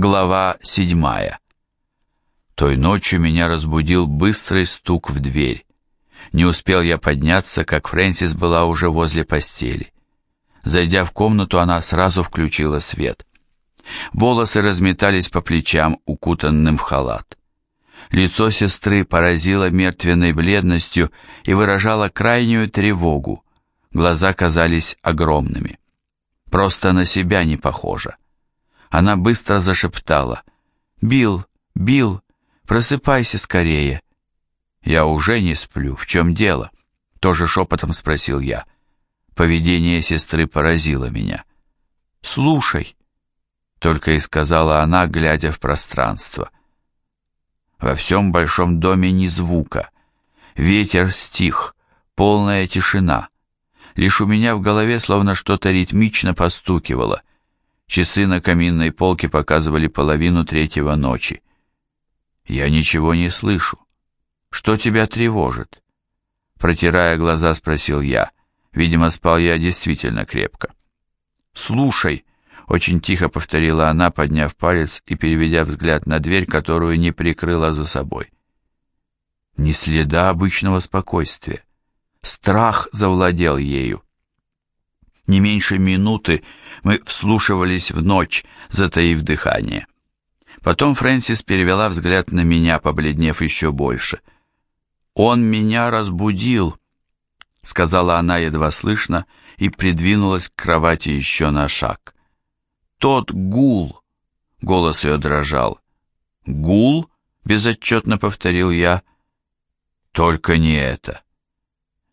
Глава седьмая. Той ночью меня разбудил быстрый стук в дверь. Не успел я подняться, как Фрэнсис была уже возле постели. Зайдя в комнату, она сразу включила свет. Волосы разметались по плечам, укутанным в халат. Лицо сестры поразило мертвенной бледностью и выражало крайнюю тревогу. Глаза казались огромными. Просто на себя не похожа. Она быстро зашептала. «Билл, Билл, просыпайся скорее!» «Я уже не сплю. В чем дело?» Тоже шепотом спросил я. Поведение сестры поразило меня. «Слушай», — только и сказала она, глядя в пространство. Во всем большом доме ни звука. Ветер стих, полная тишина. Лишь у меня в голове словно что-то ритмично постукивало. Часы на каминной полке показывали половину третьего ночи. Я ничего не слышу. Что тебя тревожит? Протирая глаза, спросил я. Видимо, спал я действительно крепко. Слушай, очень тихо повторила она, подняв палец и переведя взгляд на дверь, которую не прикрыла за собой. Ни следа обычного спокойствия. Страх завладел ею. Не меньше минуты мы вслушивались в ночь, затаив дыхание. Потом Фрэнсис перевела взгляд на меня, побледнев еще больше. «Он меня разбудил», — сказала она едва слышно и придвинулась к кровати еще на шаг. «Тот гул!» — голос ее дрожал. «Гул?» — безотчетно повторил я. «Только не это»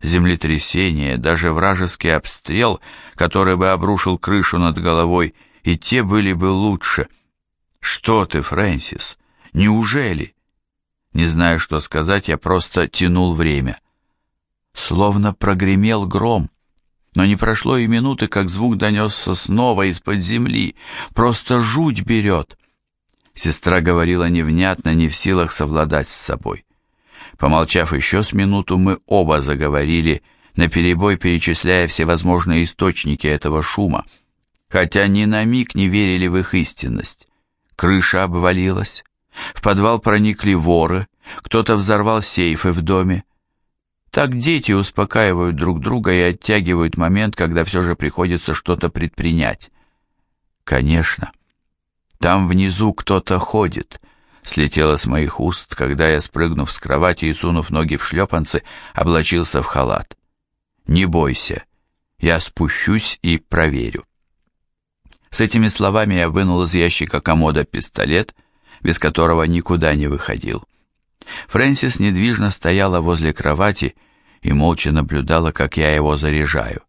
землетрясение, даже вражеский обстрел, который бы обрушил крышу над головой, и те были бы лучше. Что ты, Фрэнсис, неужели? Не зная, что сказать, я просто тянул время. Словно прогремел гром, но не прошло и минуты, как звук донесся снова из-под земли. Просто жуть берет. Сестра говорила невнятно, не в силах совладать с собой. Помолчав еще с минуту, мы оба заговорили, наперебой перечисляя всевозможные источники этого шума, хотя ни на миг не верили в их истинность. Крыша обвалилась, в подвал проникли воры, кто-то взорвал сейфы в доме. Так дети успокаивают друг друга и оттягивают момент, когда все же приходится что-то предпринять. Конечно, там внизу кто-то ходит — слетело с моих уст, когда я, спрыгнув с кровати и сунув ноги в шлепанцы, облачился в халат. «Не бойся, я спущусь и проверю». С этими словами я вынул из ящика комода пистолет, без которого никуда не выходил. Фрэнсис недвижно стояла возле кровати и молча наблюдала, как я его заряжаю.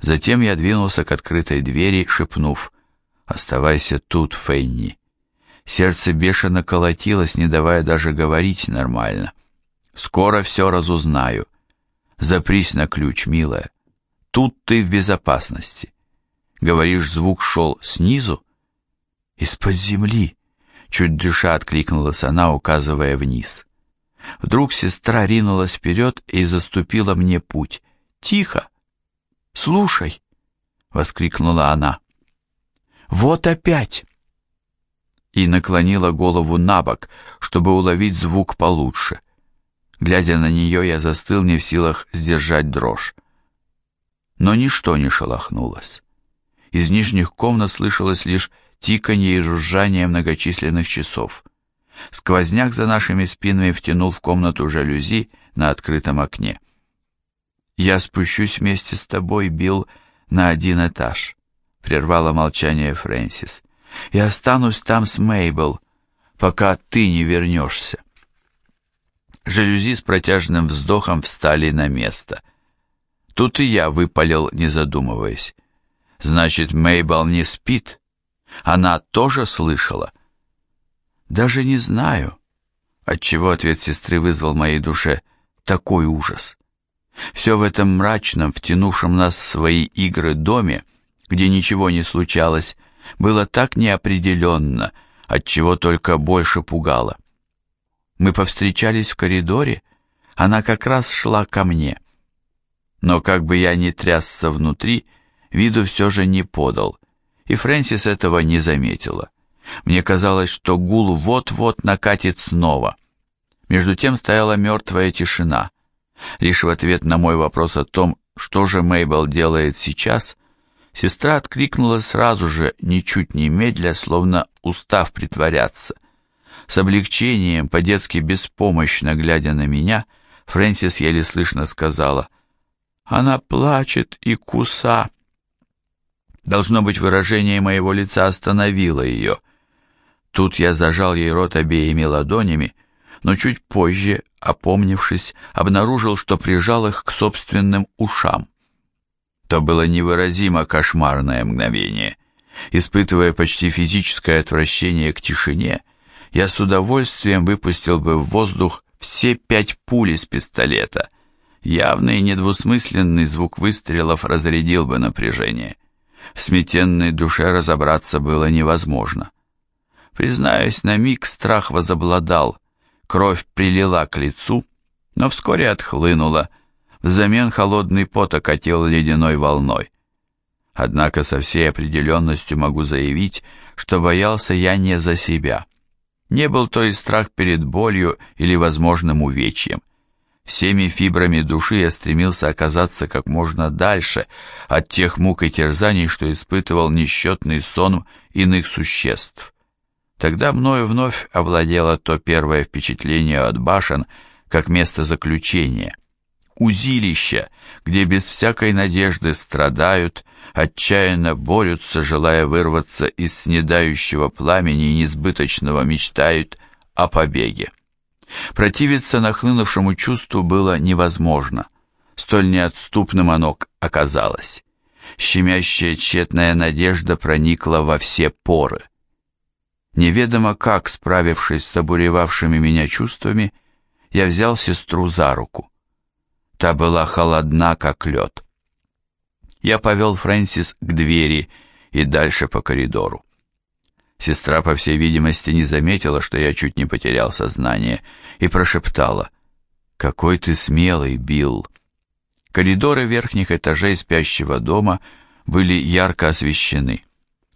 Затем я двинулся к открытой двери, шепнув «Оставайся тут, Фейни». Сердце бешено колотилось, не давая даже говорить нормально. «Скоро все разузнаю. Запрись на ключ, милая. Тут ты в безопасности. Говоришь, звук шел снизу?» «Из-под земли!» Чуть дыша откликнулась она, указывая вниз. Вдруг сестра ринулась вперед и заступила мне путь. «Тихо! Слушай!» — воскликнула она. «Вот опять!» И наклонила голову на бок, чтобы уловить звук получше. Глядя на нее, я застыл не в силах сдержать дрожь. Но ничто не шелохнулось. Из нижних комнат слышалось лишь тиканье и жужжание многочисленных часов. Сквозняк за нашими спинами втянул в комнату жалюзи на открытом окне. «Я спущусь вместе с тобой, Билл, на один этаж», — прервала молчание Фрэнсис и останусь там с Мейбл, пока ты не вернешься. Жалюзи с протяжным вздохом встали на место. Тут и я выпалил, не задумываясь. Значит, Мейбл не спит? Она тоже слышала? Даже не знаю, отчего ответ сестры вызвал в моей душе такой ужас. Все в этом мрачном, втянувшем нас в свои игры доме, где ничего не случалось, было так неопределенно, отчего только больше пугало. Мы повстречались в коридоре, она как раз шла ко мне. Но как бы я ни трясся внутри, виду все же не подал, и Фрэнсис этого не заметила. Мне казалось, что гул вот-вот накатит снова. Между тем стояла мертвая тишина. Лишь в ответ на мой вопрос о том, что же Мейбл делает сейчас, сестра откликнула сразу же, ничуть не медля, словно устав притворяться. С облегчением, по-детски беспомощно глядя на меня, Фрэнсис еле слышно сказала, «Она плачет и куса». Должно быть, выражение моего лица остановило ее. Тут я зажал ей рот обеими ладонями, но чуть позже, опомнившись, обнаружил, что прижал их к собственным ушам. То было невыразимо кошмарное мгновение. Испытывая почти физическое отвращение к тишине, я с удовольствием выпустил бы в воздух все пять пуль из пистолета. Явный недвусмысленный звук выстрелов разрядил бы напряжение. В сметенной душе разобраться было невозможно. Признаюсь, на миг страх возобладал, кровь прилила к лицу, но вскоре отхлынула, взамен холодный пот окатил ледяной волной. Однако со всей определенностью могу заявить, что боялся я не за себя. Не был то и страх перед болью или возможным увечьем. Всеми фибрами души я стремился оказаться как можно дальше от тех мук и терзаний, что испытывал несчетный сон иных существ. Тогда мною вновь овладело то первое впечатление от башен, как место заключения. Узилища, где без всякой надежды страдают, отчаянно борются, желая вырваться из снедающего пламени и несбыточного мечтают о побеге. Противиться нахлынувшему чувству было невозможно. Столь неотступным оно оказалось. Щемящая тщетная надежда проникла во все поры. Неведомо как, справившись с обуревавшими меня чувствами, я взял сестру за руку. Та была холодна, как лед. Я повел Фрэнсис к двери и дальше по коридору. Сестра, по всей видимости, не заметила, что я чуть не потерял сознание, и прошептала «Какой ты смелый, Билл!» Коридоры верхних этажей спящего дома были ярко освещены.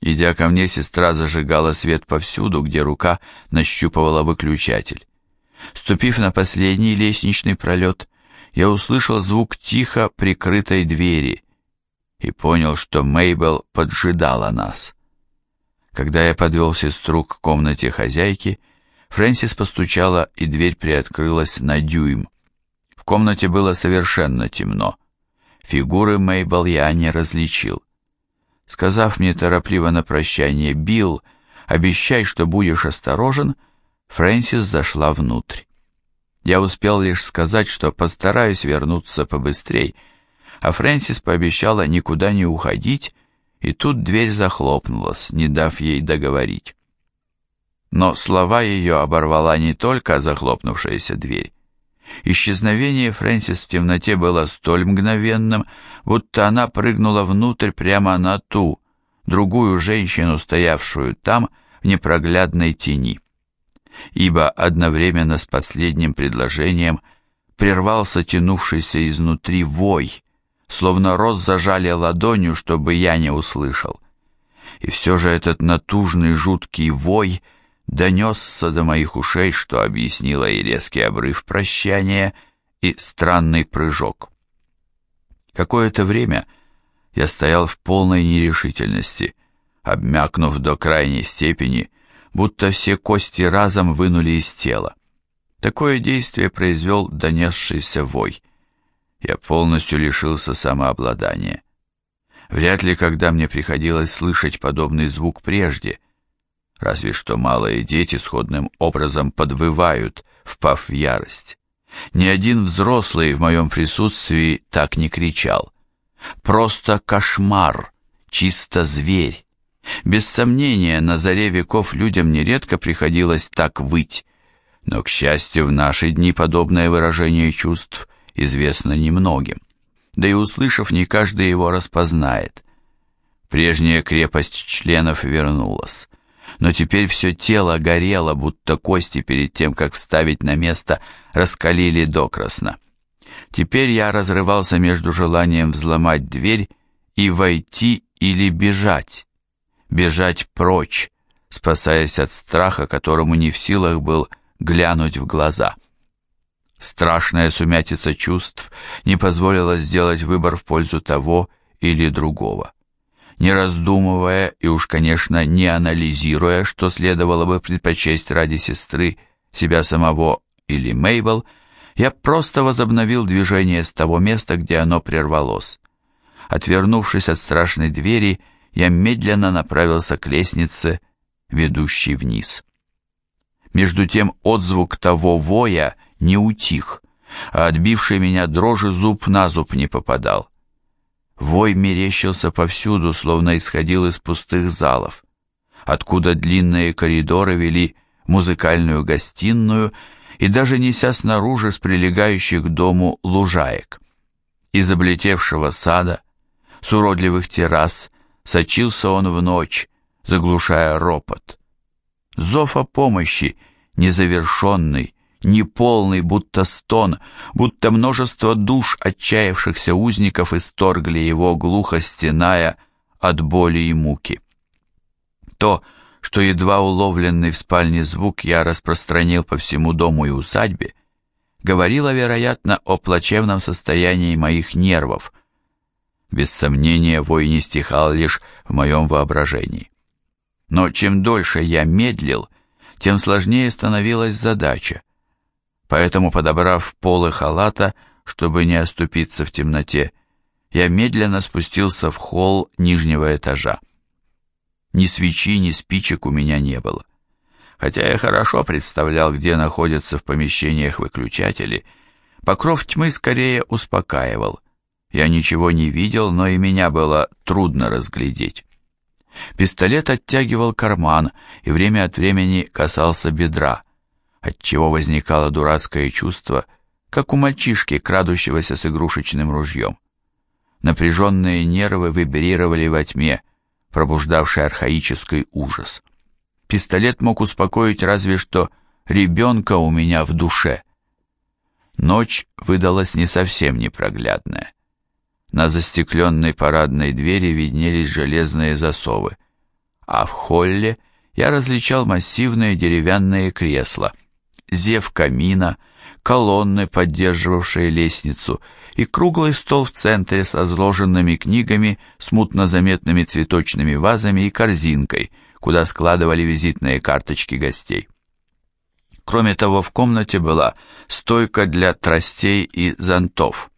Идя ко мне, сестра зажигала свет повсюду, где рука нащупывала выключатель. Ступив на последний лестничный пролет, я услышал звук тихо прикрытой двери и понял, что Мейбл поджидала нас. Когда я подвел сестру к комнате хозяйки, Фрэнсис постучала, и дверь приоткрылась на дюйм. В комнате было совершенно темно. Фигуры Мейбл я не различил. Сказав мне торопливо на прощание «Билл, обещай, что будешь осторожен», Фрэнсис зашла внутрь. Я успел лишь сказать, что постараюсь вернуться побыстрей, а Фрэнсис пообещала никуда не уходить и тут дверь захлопнулась, не дав ей договорить. Но слова ее оборвала не только захлопнувшаяся дверь. Исчезновение Фрэнсис в темноте было столь мгновенным, будто она прыгнула внутрь прямо на ту, другую женщину, стоявшую там в непроглядной тени. Ибо одновременно с последним предложением прервался тянувшийся изнутри вой, словно рот зажали ладонью, чтобы я не услышал. И все же этот натужный жуткий вой донесся до моих ушей, что объяснило и резкий обрыв прощания, и странный прыжок. Какое-то время я стоял в полной нерешительности, обмякнув до крайней степени, будто все кости разом вынули из тела. Такое действие произвел донесшийся вой — я полностью лишился самообладания. Вряд ли когда мне приходилось слышать подобный звук прежде, разве что малые дети сходным образом подвывают, впав в ярость. Ни один взрослый в моем присутствии так не кричал. Просто кошмар, чисто зверь. Без сомнения, на заре веков людям нередко приходилось так выть, но, к счастью, в наши дни подобное выражение чувств известно немногим, да и услышав, не каждый его распознает. Прежняя крепость членов вернулась, но теперь все тело горело, будто кости перед тем, как вставить на место, раскалили докрасно. Теперь я разрывался между желанием взломать дверь и войти или бежать, бежать прочь, спасаясь от страха, которому не в силах был глянуть в глаза. Страшная сумятица чувств не позволила сделать выбор в пользу того или другого. Не раздумывая и уж, конечно, не анализируя, что следовало бы предпочесть ради сестры, себя самого или Мейбл, я просто возобновил движение с того места, где оно прервалось. Отвернувшись от страшной двери, я медленно направился к лестнице, ведущей вниз. Между тем отзвук того воя не утих, а отбивший меня дрожи зуб на зуб не попадал. Вой мерещился повсюду, словно исходил из пустых залов, откуда длинные коридоры вели музыкальную гостиную и даже неся снаружи с прилегающих к дому лужаек. Из облетевшего сада, с уродливых террас, сочился он в ночь, заглушая ропот. Зов о помощи, незавершенный, неполный, будто стон, будто множество душ отчаявшихся узников исторгли его, глухо стеная от боли и муки. То, что едва уловленный в спальне звук я распространил по всему дому и усадьбе, говорило, вероятно, о плачевном состоянии моих нервов. Без сомнения, вой не стихал лишь в моем воображении. Но чем дольше я медлил, тем сложнее становилась задача. Поэтому, подобрав полы халата, чтобы не оступиться в темноте, я медленно спустился в холл нижнего этажа. Ни свечи, ни спичек у меня не было. Хотя я хорошо представлял, где находятся в помещениях выключатели, покров тьмы скорее успокаивал. Я ничего не видел, но и меня было трудно разглядеть. Пистолет оттягивал карман и время от времени касался бедра, отчего возникало дурацкое чувство, как у мальчишки, крадущегося с игрушечным ружьем. Напряженные нервы вибрировали во тьме, пробуждавший архаический ужас. Пистолет мог успокоить разве что ребенка у меня в душе. Ночь выдалась не совсем непроглядная. На застекленной парадной двери виднелись железные засовы, а в холле я различал массивные деревянные кресла, зев камина, колонны, поддерживавшие лестницу, и круглый стол в центре с разложенными книгами, смутно заметными цветочными вазами и корзинкой, куда складывали визитные карточки гостей. Кроме того, в комнате была стойка для тростей и зонтов.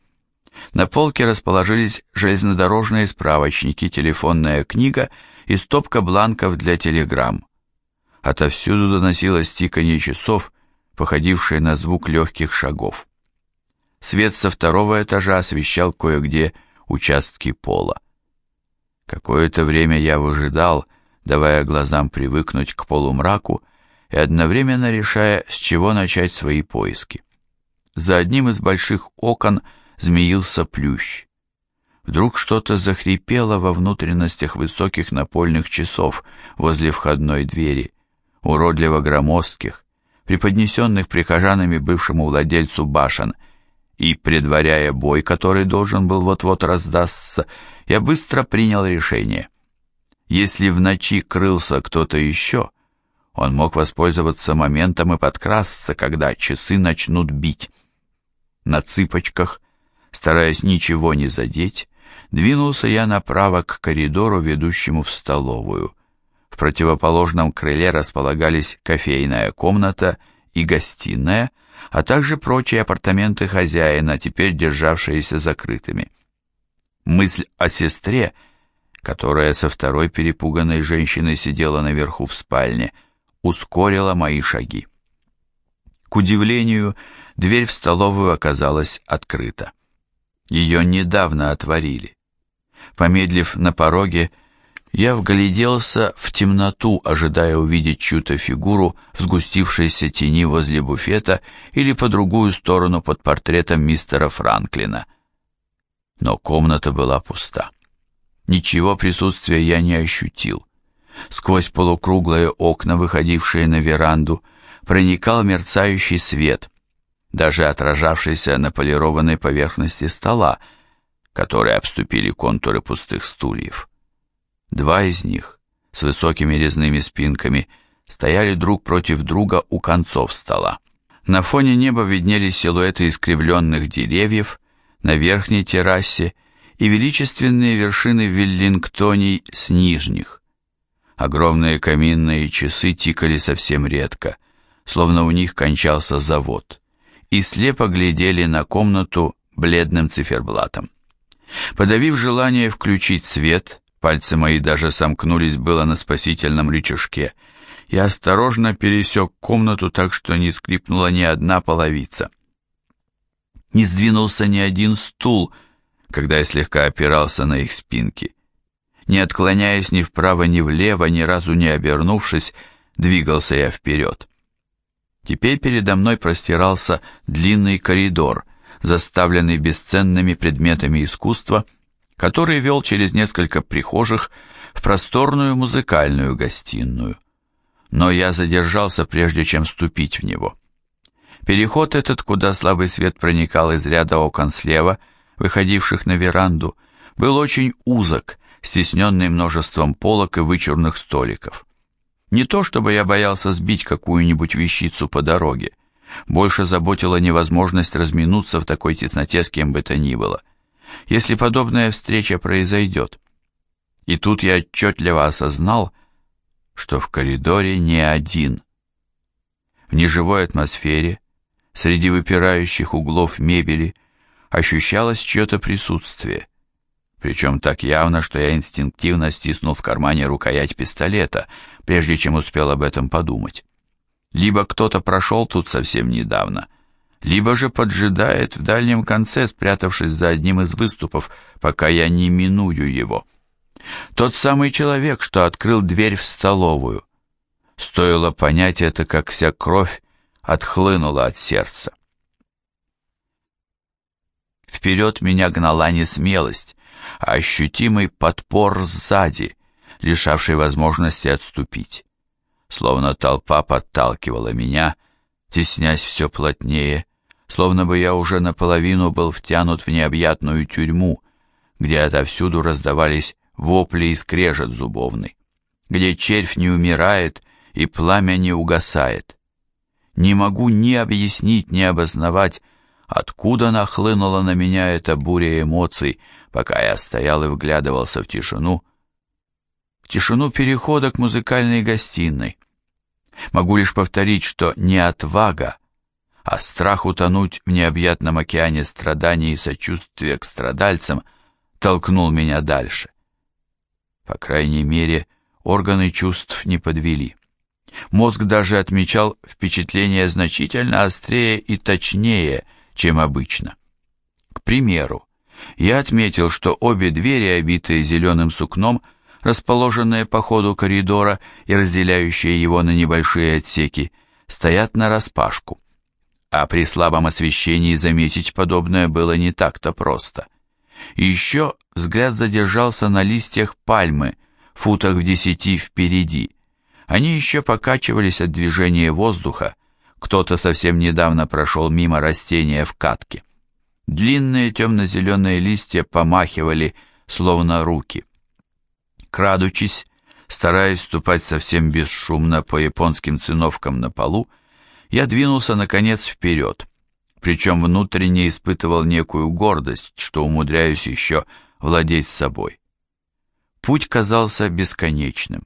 На полке расположились железнодорожные справочники, телефонная книга и стопка бланков для телеграмм. Отовсюду доносилось тиканье часов, походившее на звук легких шагов. Свет со второго этажа освещал кое-где участки пола. Какое-то время я выжидал, давая глазам привыкнуть к полумраку и одновременно решая, с чего начать свои поиски. За одним из больших окон змеился плющ. Вдруг что-то захрипело во внутренностях высоких напольных часов возле входной двери, уродливо громоздких, преподнесенных прихожанами бывшему владельцу башен – и, предваряя бой, который должен был вот-вот раздастся, я быстро принял решение. Если в ночи крылся кто-то еще, он мог воспользоваться моментом и подкрасться, когда часы начнут бить. На цыпочках, стараясь ничего не задеть, двинулся я направо к коридору, ведущему в столовую. В противоположном крыле располагались кофейная комната и гостиная, а также прочие апартаменты хозяина, теперь державшиеся закрытыми. Мысль о сестре, которая со второй перепуганной женщиной сидела наверху в спальне, ускорила мои шаги. К удивлению, дверь в столовую оказалась открыта. Ее недавно отворили. Помедлив на пороге, я вгляделся в темноту, ожидая увидеть чью-то фигуру в сгустившейся тени возле буфета или по другую сторону под портретом мистера Франклина. Но комната была пуста. Ничего присутствия я не ощутил. Сквозь полукруглые окна, выходившие на веранду, проникал мерцающий свет, даже отражавшийся на полированной поверхности стола, которые обступили контуры пустых стульев. Два из них, с высокими резными спинками стояли друг против друга у концов стола. На фоне неба виднелись силуэты искривленных деревьев на верхней террасе и величественные вершины Веллингтоний с нижних. Огромные каминные часы тикали совсем редко, словно у них кончался завод, и слепо глядели на комнату бледным циферблатом. Подавив желание включить свет, пальцы мои даже сомкнулись было на спасительном рычажке, я осторожно пересек комнату так, что не скрипнула ни одна половица. Не сдвинулся ни один стул, когда я слегка опирался на их спинки. Не отклоняясь ни вправо, ни влево, ни разу не обернувшись, двигался я вперед. Теперь передо мной простирался длинный коридор, заставленный бесценными предметами искусства, который вел через несколько прихожих в просторную музыкальную гостиную. Но я задержался, прежде чем ступить в него. Переход этот, куда слабый свет проникал из ряда окон слева, выходивших на веранду, был очень узок, стесненный множеством полок и вычурных столиков. Не то чтобы я боялся сбить какую-нибудь вещицу по дороге, больше заботила невозможность разминуться в такой тесноте с кем бы то ни было. Если подобная встреча произойдет. И тут я отчетливо осознал, что в коридоре не один. В неживой атмосфере, среди выпирающих углов мебели, ощущалось чье-то присутствие. Причем так явно, что я инстинктивно стиснул в кармане рукоять пистолета, прежде чем успел об этом подумать. Либо кто-то прошел тут совсем недавно, либо же поджидает в дальнем конце, спрятавшись за одним из выступов, пока я не миную его. Тот самый человек, что открыл дверь в столовую. Стоило понять это, как вся кровь отхлынула от сердца. Вперед меня гнала не смелость, а ощутимый подпор сзади, лишавший возможности отступить словно толпа подталкивала меня, теснясь все плотнее, словно бы я уже наполовину был втянут в необъятную тюрьму, где отовсюду раздавались вопли и скрежет зубовный, где червь не умирает и пламя не угасает. Не могу ни объяснить, ни обосновать, откуда нахлынула на меня эта буря эмоций, пока я стоял и вглядывался в тишину, тишину перехода к музыкальной гостиной. Могу лишь повторить, что не отвага, а страх утонуть в необъятном океане страданий и сочувствия к страдальцам толкнул меня дальше. По крайней мере, органы чувств не подвели. Мозг даже отмечал впечатление значительно острее и точнее, чем обычно. К примеру, я отметил, что обе двери, обитые зеленым сукном, расположенные по ходу коридора и разделяющие его на небольшие отсеки, стоят нараспашку. А при слабом освещении заметить подобное было не так-то просто. Еще взгляд задержался на листьях пальмы, футах в десяти впереди. Они еще покачивались от движения воздуха, кто-то совсем недавно прошел мимо растения в катке. Длинные темно-зеленые листья помахивали, словно руки. Крадучись, стараясь ступать совсем бесшумно по японским циновкам на полу, я двинулся, наконец, вперед, причем внутренне испытывал некую гордость, что умудряюсь еще владеть собой. Путь казался бесконечным.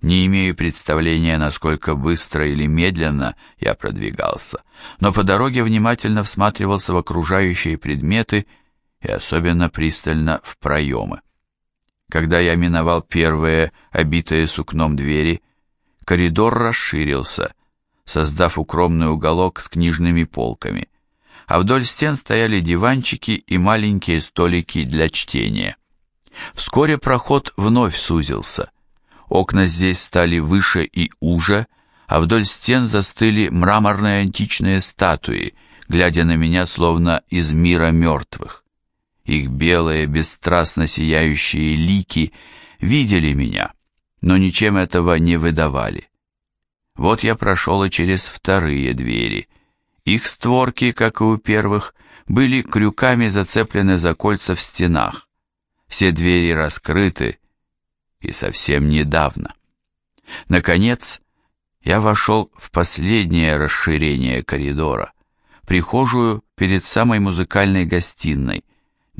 Не имею представления, насколько быстро или медленно я продвигался, но по дороге внимательно всматривался в окружающие предметы и особенно пристально в проемы. Когда я миновал первые, обитые сукном двери, коридор расширился, создав укромный уголок с книжными полками, а вдоль стен стояли диванчики и маленькие столики для чтения. Вскоре проход вновь сузился. Окна здесь стали выше и уже, а вдоль стен застыли мраморные античные статуи, глядя на меня словно из мира мертвых. Их белые, бесстрастно сияющие лики видели меня, но ничем этого не выдавали. Вот я прошел и через вторые двери. Их створки, как и у первых, были крюками зацеплены за кольца в стенах. Все двери раскрыты, и совсем недавно. Наконец, я вошел в последнее расширение коридора, прихожую перед самой музыкальной гостиной,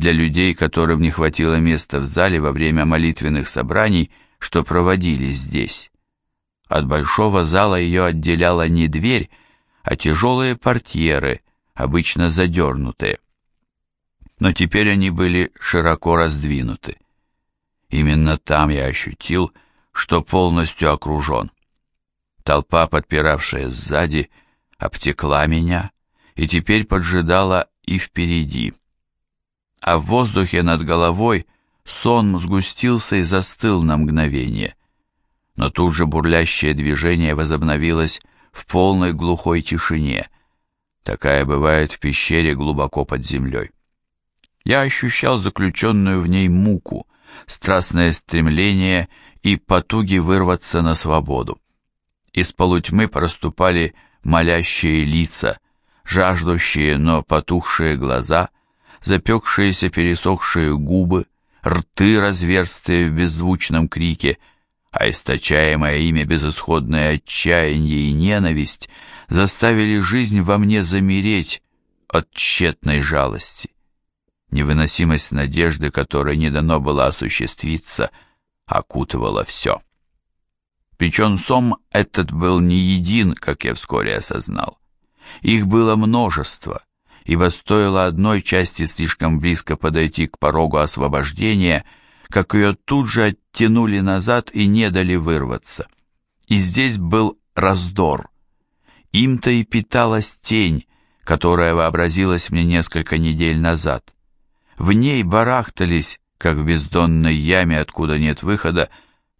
для людей, которым не хватило места в зале во время молитвенных собраний, что проводились здесь. От большого зала ее отделяла не дверь, а тяжелые портьеры, обычно задернутые. Но теперь они были широко раздвинуты. Именно там я ощутил, что полностью окружен. Толпа, подпиравшая сзади, обтекла меня и теперь поджидала и впереди. А в воздухе над головой сон сгустился и застыл на мгновение. Но тут же бурлящее движение возобновилось в полной глухой тишине. Такая бывает в пещере глубоко под землей. Я ощущал заключенную в ней муку, страстное стремление и потуги вырваться на свободу. Из полутьмы проступали молящие лица, жаждущие, но потухшие глаза, запекшиеся пересохшие губы, рты, разверстые в беззвучном крике, а источаемое имя безысходное отчаяние и ненависть заставили жизнь во мне замереть от тщетной жалости. Невыносимость надежды, которой не дано было осуществиться, окутывала все. Причем сом этот был не един, как я вскоре осознал. Их было множество, ибо стоило одной части слишком близко подойти к порогу освобождения, как ее тут же оттянули назад и не дали вырваться. И здесь был раздор. Им-то и питалась тень, которая вообразилась мне несколько недель назад. В ней барахтались, как в бездонной яме, откуда нет выхода,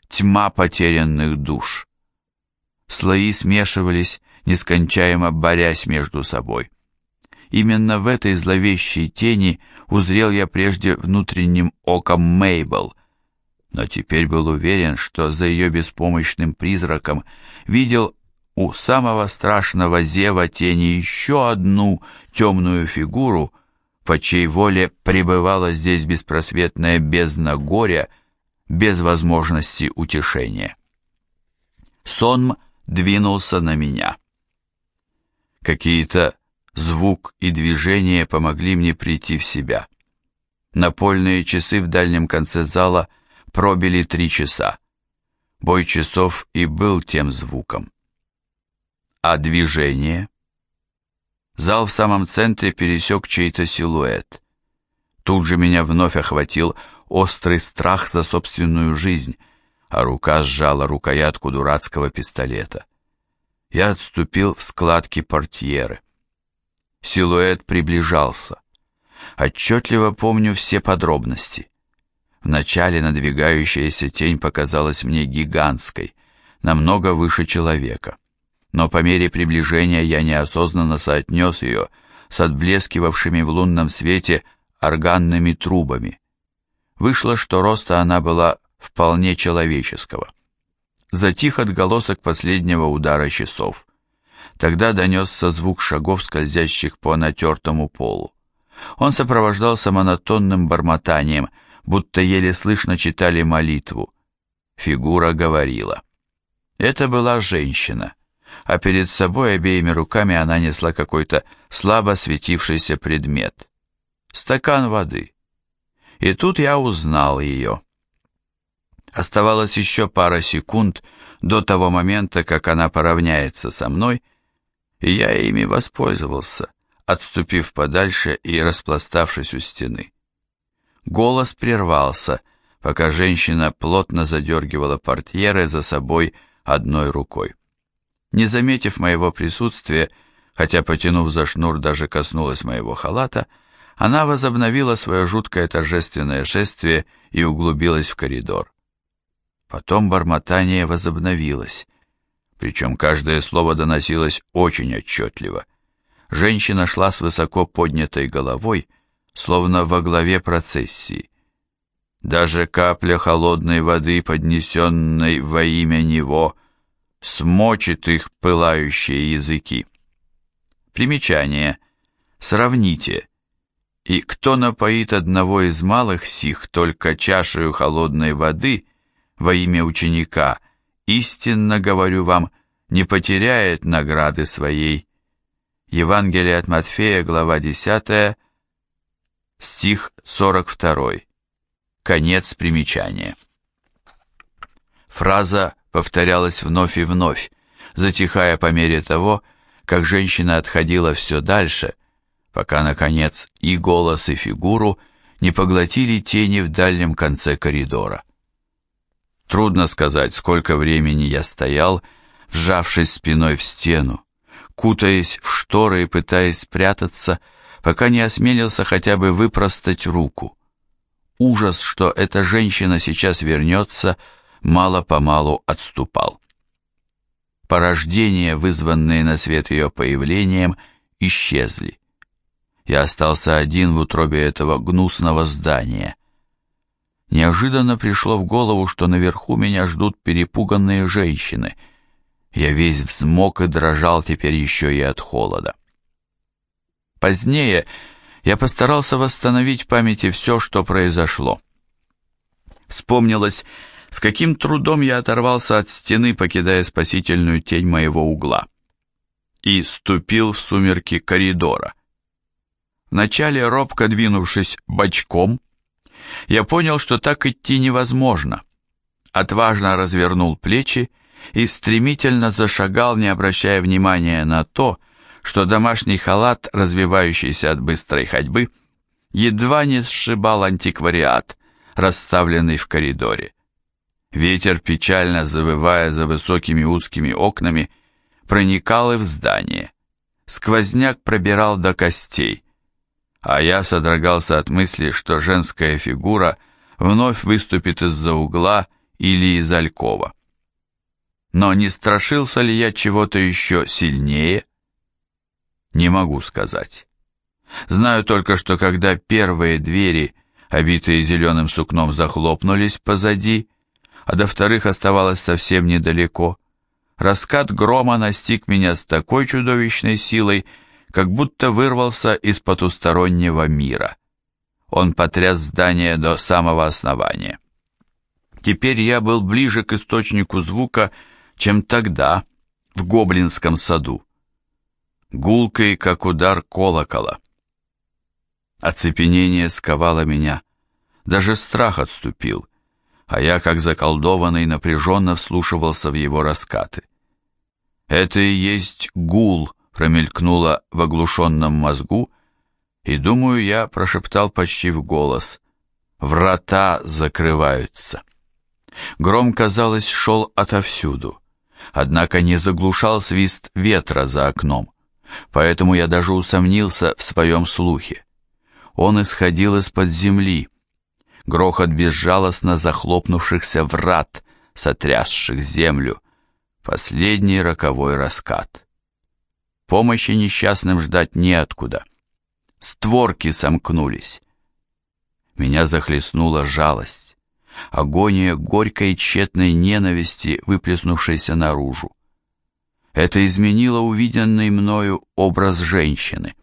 тьма потерянных душ. Слои смешивались, нескончаемо борясь между собой. Именно в этой зловещей тени узрел я прежде внутренним оком Мейбл, но теперь был уверен, что за ее беспомощным призраком видел у самого страшного зева тени еще одну темную фигуру, по чьей воле пребывала здесь беспросветная бездна горя, без возможности утешения. Сон двинулся на меня. Какие-то звук и движение помогли мне прийти в себя. Напольные часы в дальнем конце зала пробили три часа. Бой часов и был тем звуком. А движение? Зал в самом центре пересек чей-то силуэт. Тут же меня вновь охватил острый страх за собственную жизнь, а рука сжала рукоятку дурацкого пистолета. Я отступил в складки портьеры. Силуэт приближался. Отчетливо помню все подробности. Вначале надвигающаяся тень показалась мне гигантской, намного выше человека но по мере приближения я неосознанно соотнес ее с отблескивавшими в лунном свете органными трубами. Вышло, что роста она была вполне человеческого. Затих отголосок последнего удара часов. Тогда донесся звук шагов, скользящих по натертому полу. Он сопровождался монотонным бормотанием, будто еле слышно читали молитву. Фигура говорила. Это была женщина а перед собой обеими руками она несла какой-то слабо светившийся предмет. Стакан воды. И тут я узнал ее. Оставалось еще пара секунд до того момента, как она поравняется со мной, и я ими воспользовался, отступив подальше и распластавшись у стены. Голос прервался, пока женщина плотно задергивала портьеры за собой одной рукой. Не заметив моего присутствия, хотя, потянув за шнур, даже коснулась моего халата, она возобновила свое жуткое торжественное шествие и углубилась в коридор. Потом бормотание возобновилось, причем каждое слово доносилось очень отчетливо. Женщина шла с высоко поднятой головой, словно во главе процессии. Даже капля холодной воды, поднесенной во имя Него, смочит их пылающие языки. Примечание. Сравните. И кто напоит одного из малых сих только чашею холодной воды, во имя ученика, истинно говорю вам, не потеряет награды своей. Евангелие от Матфея, глава 10, стих 42. Конец примечания. Фраза повторялась вновь и вновь, затихая по мере того, как женщина отходила все дальше, пока, наконец, и голос, и фигуру не поглотили тени в дальнем конце коридора. Трудно сказать, сколько времени я стоял, вжавшись спиной в стену, кутаясь в шторы и пытаясь спрятаться, пока не осмелился хотя бы выпростать руку. Ужас, что эта женщина сейчас вернется, мало-помалу отступал. Порождения, вызванные на свет ее появлением, исчезли. Я остался один в утробе этого гнусного здания. Неожиданно пришло в голову, что наверху меня ждут перепуганные женщины. Я весь взмок и дрожал теперь еще и от холода. Позднее я постарался восстановить в памяти все, что произошло. Вспомнилось, с каким трудом я оторвался от стены, покидая спасительную тень моего угла, и ступил в сумерки коридора. Вначале, робко двинувшись бочком, я понял, что так идти невозможно. Отважно развернул плечи и стремительно зашагал, не обращая внимания на то, что домашний халат, развивающийся от быстрой ходьбы, едва не сшибал антиквариат, расставленный в коридоре. Ветер, печально завывая за высокими узкими окнами, проникал и в здание. Сквозняк пробирал до костей, а я содрогался от мысли, что женская фигура вновь выступит из-за угла или из алькова. Но не страшился ли я чего-то еще сильнее? Не могу сказать. Знаю только, что когда первые двери, обитые зеленым сукном, захлопнулись позади, а до вторых оставалось совсем недалеко. Раскат грома настиг меня с такой чудовищной силой, как будто вырвался из потустороннего мира. Он потряс здание до самого основания. Теперь я был ближе к источнику звука, чем тогда, в Гоблинском саду. Гулкой, как удар колокола. Оцепенение сковало меня, даже страх отступил а я, как заколдованный, напряженно вслушивался в его раскаты. «Это и есть гул», — промелькнуло в оглушенном мозгу, и, думаю, я прошептал почти в голос. «Врата закрываются». Гром, казалось, шел отовсюду, однако не заглушал свист ветра за окном, поэтому я даже усомнился в своем слухе. Он исходил из-под земли, грохот безжалостно захлопнувшихся врат, сотрясших землю, последний роковой раскат. Помощи несчастным ждать неоткуда. Створки сомкнулись. Меня захлестнула жалость, агония горькой тщетной ненависти, выплеснувшейся наружу. Это изменило увиденный мною образ женщины.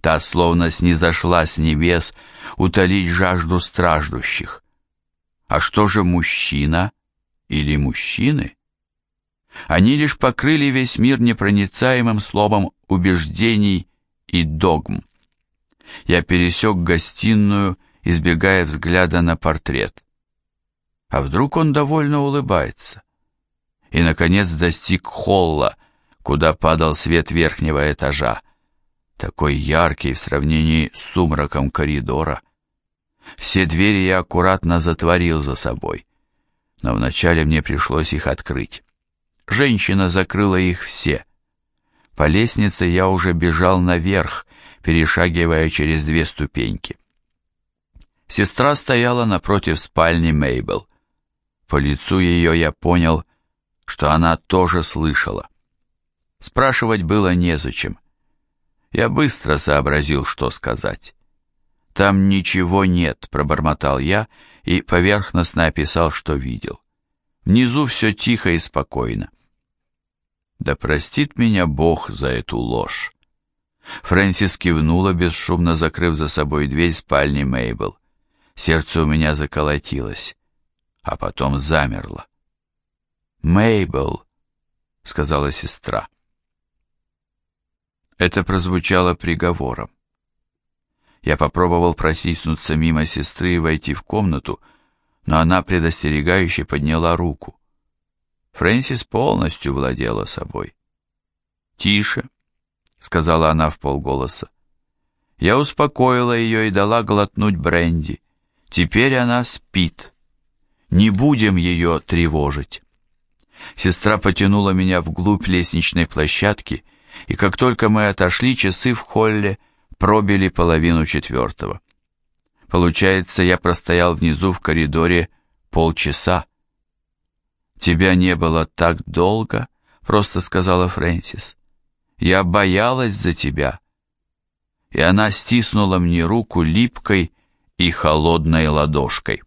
Та словно снизошла с небес утолить жажду страждущих. А что же мужчина или мужчины? Они лишь покрыли весь мир непроницаемым словом убеждений и догм. Я пересек гостиную, избегая взгляда на портрет. А вдруг он довольно улыбается? И, наконец, достиг холла, куда падал свет верхнего этажа такой яркий в сравнении с сумраком коридора. Все двери я аккуратно затворил за собой, но вначале мне пришлось их открыть. Женщина закрыла их все. По лестнице я уже бежал наверх, перешагивая через две ступеньки. Сестра стояла напротив спальни Мейбл. По лицу ее я понял, что она тоже слышала. Спрашивать было незачем. Я быстро сообразил, что сказать. «Там ничего нет», — пробормотал я и поверхностно описал, что видел. Внизу все тихо и спокойно. Да простит меня Бог за эту ложь. Фрэнсис кивнула, бесшумно закрыв за собой дверь спальни Мейбл. Сердце у меня заколотилось. а потом замерла. «Мейбл», — сказала сестра. Это прозвучало приговором. Я попробовал протиснуться мимо сестры и войти в комнату, но она предостерегающе подняла руку. Фрэнсис полностью владела собой. «Тише», — сказала она в полголоса. Я успокоила ее и дала глотнуть бренди. Теперь она спит. Не будем ее тревожить. Сестра потянула меня вглубь лестничной площадки, и как только мы отошли, часы в холле пробили половину четвертого. Получается, я простоял внизу в коридоре полчаса. «Тебя не было так долго», — просто сказала Фрэнсис. «Я боялась за тебя». И она стиснула мне руку липкой и холодной ладошкой.